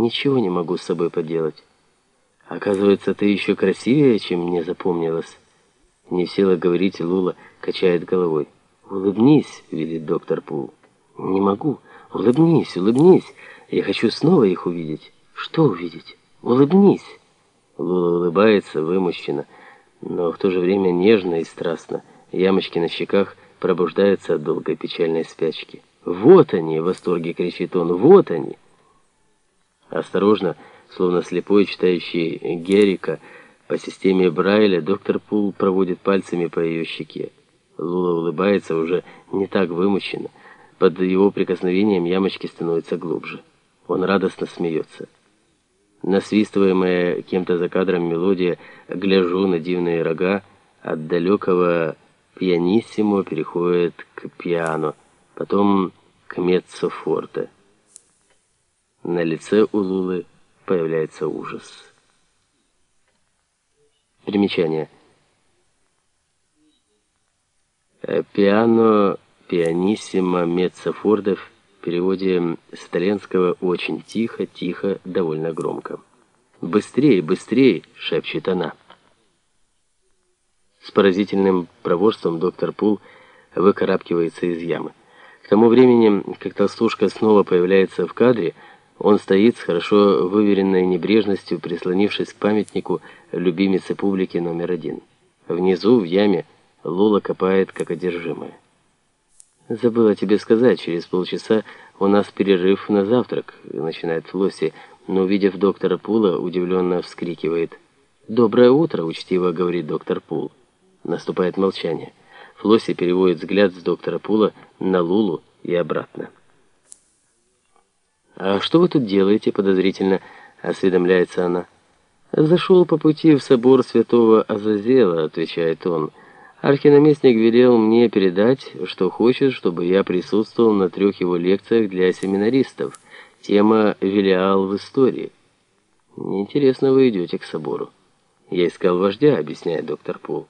Ничего не могу с собой поделать. Оказывается, ты еще красивее, чем мне запомнилось. Не в силах говорить, Лула качает головой. «Улыбнись», — велит доктор Пул. «Не могу. Улыбнись, улыбнись. Я хочу снова их увидеть». «Что увидеть? Улыбнись». Лула улыбается, вымущенно, но в то же время нежно и страстно. Ямочки на щеках пробуждаются от долгой печальной спячки. «Вот они!» — в восторге кричит он. «Вот они!» Осторожно, словно слепой, читающий Герика, по системе Брайля, доктор Пул проводит пальцами по ее щеке. Лула улыбается уже не так вымученно. Под его прикосновением ямочки становятся глубже. Он радостно смеется. Насвистываемая кем-то за кадром мелодия «Гляжу на дивные рога» от далекого пианиссимо переходит к пиано, потом к меццо форте. На лице у Лулы появляется ужас. Примечание. Э, пиано пианиссимо меццофордов в переводе с итальянского «очень тихо, тихо, довольно громко». «Быстрее, быстрее!» — шепчет она. С поразительным проворством доктор Пул выкарабкивается из ямы. К тому времени, как толстушка снова появляется в кадре, он стоит с хорошо выверенной небрежностью, прислонившись к памятнику любимицы публики номер один. Внизу, в яме, Лула копает, как одержимая. «Забыла тебе сказать, через полчаса у нас перерыв на завтрак», — начинает Флосси, но, увидев доктора Пула, удивленно вскрикивает. «Доброе утро», — учтиво говорит доктор Пул. Наступает молчание. Флосси переводит взгляд с доктора Пула на Лулу и обратно. «А что вы тут делаете?» — подозрительно осведомляется она. «Зашел по пути в собор святого Азазела», — отвечает он. «Архинаместник велел мне передать, что хочет, чтобы я присутствовал на трех его лекциях для семинаристов. Тема «Велиал в истории». Интересно, вы идете к собору». «Я искал вождя», — объясняет доктор Пул.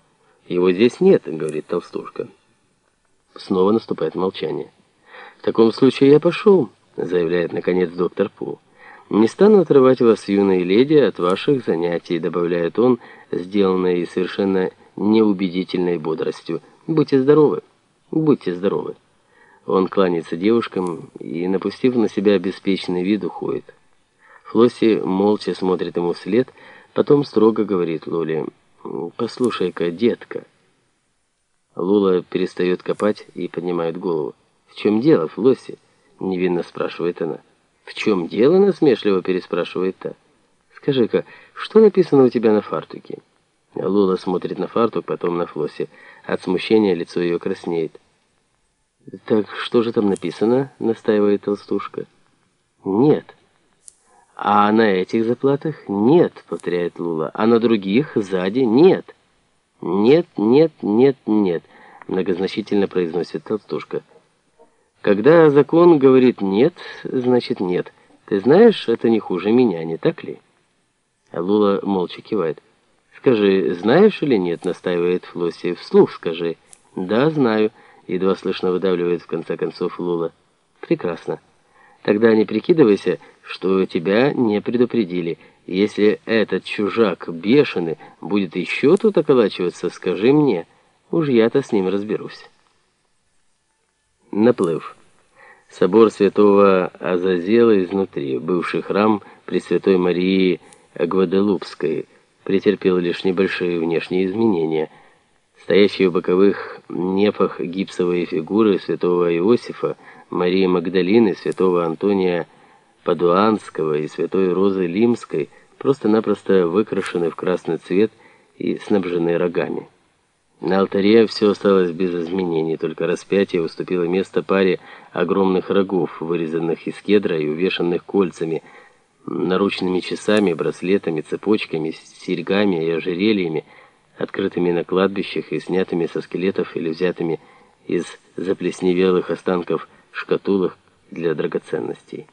«Его здесь нет», — говорит толстушка. Снова наступает молчание. «В таком случае я пошел» заявляет наконец доктор Пул. «Не стану отрывать вас, юные леди, от ваших занятий», добавляет он, сделанной совершенно неубедительной бодростью. «Будьте здоровы, будьте здоровы». Он кланяется девушкам и, напустив на себя беспечный вид, уходит. Флосси молча смотрит ему вслед, потом строго говорит Лоле, «Послушай-ка, детка». Лула перестает копать и поднимает голову. «В чем дело, Флосси?» Невинно спрашивает она. «В чем дело?» насмешливо переспрашивает та. «Скажи-ка, что написано у тебя на фартуке?» Лула смотрит на фартук, потом на Флоссе. От смущения лицо ее краснеет. «Так что же там написано?» настаивает толстушка. «Нет». «А на этих заплатах?» «Нет», повторяет Лула. «А на других? Сзади?» «Нет». «Нет, нет, нет, нет», многозначительно произносит толстушка. Когда закон говорит «нет», значит «нет». Ты знаешь, это не хуже меня, не так ли? Лула молча кивает. «Скажи, знаешь или нет?» — настаивает Флосси. «Вслух скажи». «Да, знаю», — едва слышно выдавливает в конце концов Лула. «Прекрасно. Тогда не прикидывайся, что тебя не предупредили. Если этот чужак бешеный будет еще тут околачиваться, скажи мне. Уж я-то с ним разберусь». Наплыв. Собор святого Азазела изнутри, бывший храм Пресвятой Марии Гваделупской, претерпел лишь небольшие внешние изменения. Стоящие в боковых нефах гипсовые фигуры святого Иосифа, Марии Магдалины, святого Антония Падуанского и святой Розы Лимской просто-напросто выкрашены в красный цвет и снабжены рогами. На алтаре все осталось без изменений, только распятие уступило место паре огромных рогов, вырезанных из кедра и увешанных кольцами, наручными часами, браслетами, цепочками, серьгами и ожерельями, открытыми на кладбищах и снятыми со скелетов или взятыми из заплесневелых останков шкатулок для драгоценностей.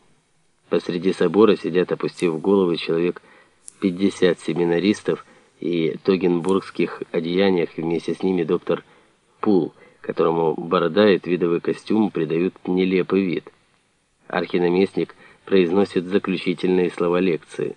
Посреди собора сидят, опустив головы, человек 50 семинаристов, и тогенбургских одеяниях вместе с ними доктор Пул, которому борода и твидовый костюм придают нелепый вид. Архинаместник произносит заключительные слова лекции.